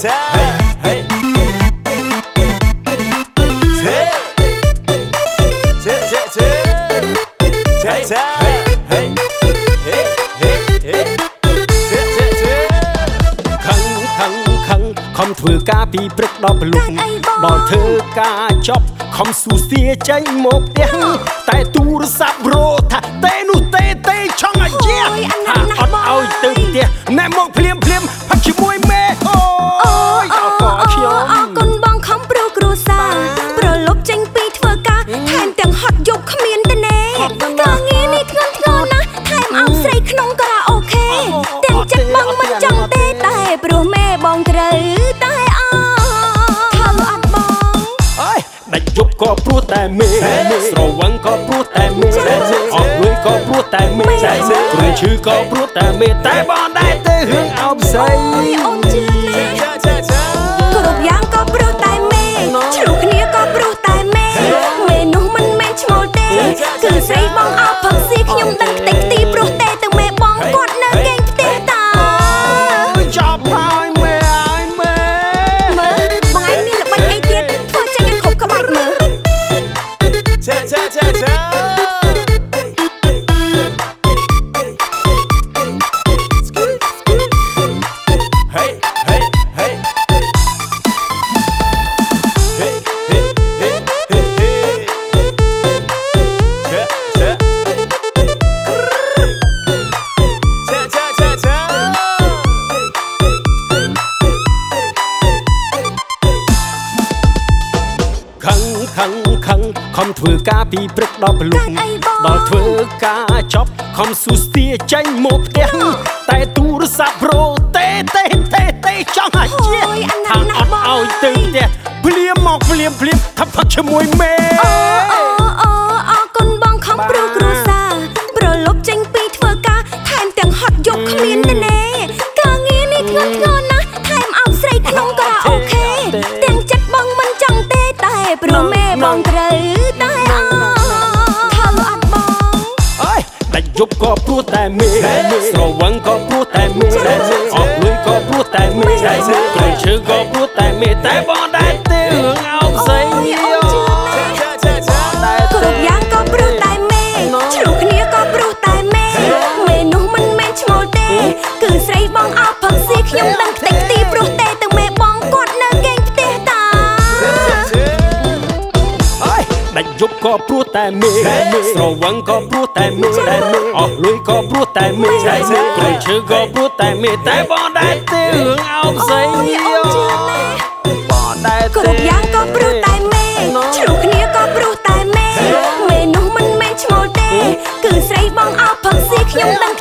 ខំធ្វើការពីព្រឹកដល់ព្រលឹមដល់ធ្វើការចប់ខំស៊ូសៀចេញមកផ្ទះតែទូរស័ព្ទរោ ក៏ព្រោះតែមេស្រវឹងក៏ព្រោះតែមេអស់លុយក៏ព្រោះតែមេគ្រឿងឈឺក៏ព្រោះតែមេតែបងដែរទៅរឿងអោបស្រី ខឹងខឹងខំធ្វើការពីព្រឹកដល់ព្រលឹមអីបងដល់ធ្វើការចប់ខំស៊ូស្ទាចេញមកផ្ទះតែទូរស័ព្ទរោទេទេទេទេចង់អាជាអូយអាណិថាតណាអស់ត់បងឲ្យទៅផ្ទះភ្លាមមកភ្លាមភ្លាមថាផឹកជាមួយមេ ក៏ព្រោះតែមេស្រវឹងក៏ព្រោះតែមេអស់លុយក៏ព្រោះតែមេគ្រឿងឈើក៏ព្រោះតែមេតែបង ក៏ព្រោះតែមេស្រវឹងក៏ព្រោះតែមេអស់លុយក៏ព្រោះតែមេគ្រឿងឈើក៏ព្រោះតែមេតែបងដែរទេរឿងអោបស្រីអូយអូនជឿណាស់បងដែរគ្រប់យ៉ាងក៏ព្រោះតែមេឆ្លុះគ្នាក៏ព្រោះតែមេមេនោះមិនមែនឈ្មោលទេ គឺស្រីបងអោបផឹកស៊ីខ្ញុំដឹង